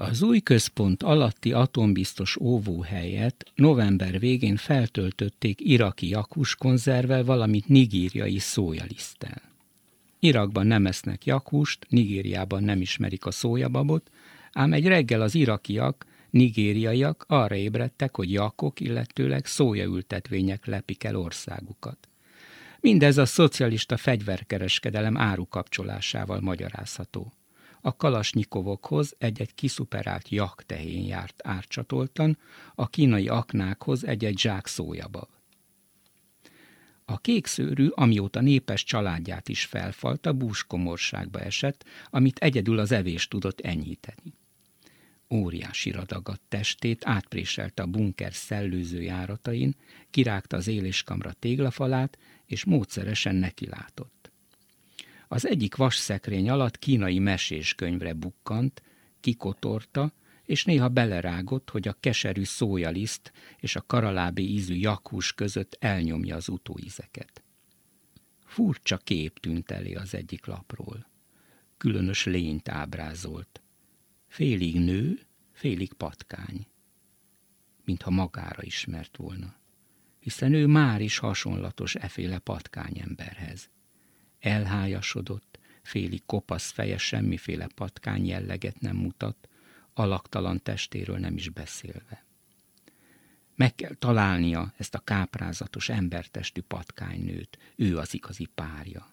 Az új központ alatti atombiztos óvóhelyet november végén feltöltötték iraki jakus konzervel, valamint nigériai szójaliszttel. Irakban nem esznek jakust, Nigériában nem ismerik a szójababot, ám egy reggel az irakiak, nigériaiak arra ébredtek, hogy jakok, illetőleg szójaültetvények lepik el országukat. Mindez a szocialista fegyverkereskedelem árukapcsolásával magyarázható. A kalasnyikovokhoz egy-egy kiszuperált jaktehén járt árcsatoltan, a kínai aknákhoz egy-egy zsák szójabav. A kékszőrű, amióta népes családját is felfalta, búskomorságba esett, amit egyedül az evés tudott enyhíteni. Óriási radagadt testét átpréselte a bunker szellőző járatain, kirágta az éléskamra téglafalát, és módszeresen nekilátott. Az egyik vasszekrény alatt kínai meséskönyvre bukkant, kikotorta, és néha belerágott, hogy a keserű szójaliszt és a karalábi ízű jakhús között elnyomja az utóízeket. Furcsa kép tűnt elé az egyik lapról. Különös lényt ábrázolt. Félig nő, félig patkány. Mintha magára ismert volna. Hiszen ő már is hasonlatos eféle patkányemberhez. Elhájasodott, félig kopasz feje semmiféle patkány jelleget nem mutat, alaktalan testéről nem is beszélve. Meg kell találnia ezt a káprázatos embertestű patkánynőt, ő az igazi párja.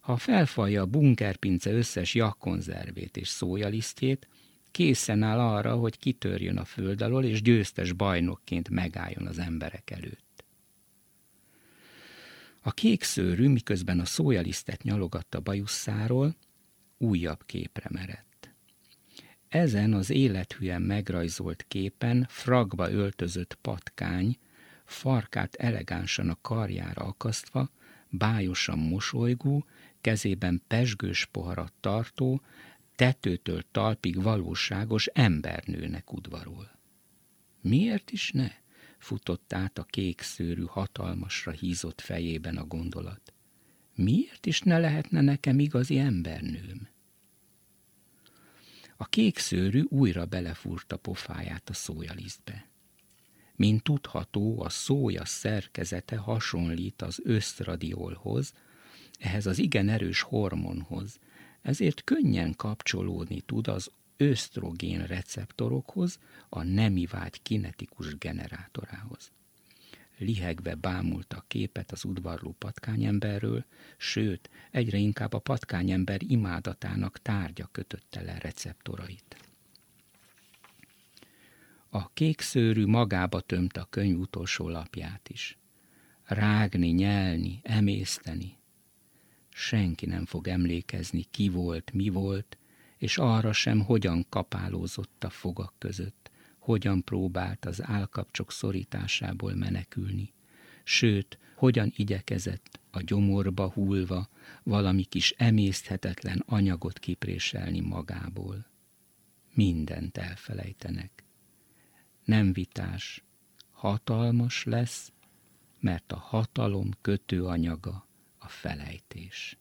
Ha felfalja a bunkerpince összes jakkonzervét és szójalisztjét, készen áll arra, hogy kitörjön a föld alól, és győztes bajnokként megálljon az emberek előtt. A kék szőrű, miközben a szójalisztet nyalogatta bajuszáról, újabb képre merett. Ezen az élethűen megrajzolt képen fragba öltözött patkány, farkát elegánsan a karjára akasztva, bájosan mosolygó, kezében pesgős poharat tartó, tetőtől talpig valóságos embernőnek udvarol. Miért is ne? Futott át a kék szőrű hatalmasra hízott fejében a gondolat. Miért is ne lehetne nekem igazi embernőm? A kék szőrű újra belefúrta pofáját a szójalisztbe. Mint tudható, a szója szerkezete hasonlít az ösztradiolhoz, ehhez az igen erős hormonhoz, ezért könnyen kapcsolódni tud az ösztrogén receptorokhoz, a nemi vágy kinetikus generátorához lihegve bámulta a képet az udvarló patkányemberről, sőt, egyre inkább a patkányember imádatának tárgya kötötte le receptorait. A kék szőrű magába tömte a könyv utolsó lapját is. Rágni, nyelni, emészteni. Senki nem fog emlékezni, ki volt, mi volt, és arra sem, hogyan kapálózott a fogak között hogyan próbált az állkapcsok szorításából menekülni, sőt, hogyan igyekezett a gyomorba hullva valami kis emészthetetlen anyagot kipréselni magából. Mindent elfelejtenek. Nem vitás, hatalmas lesz, mert a hatalom kötőanyaga a felejtés.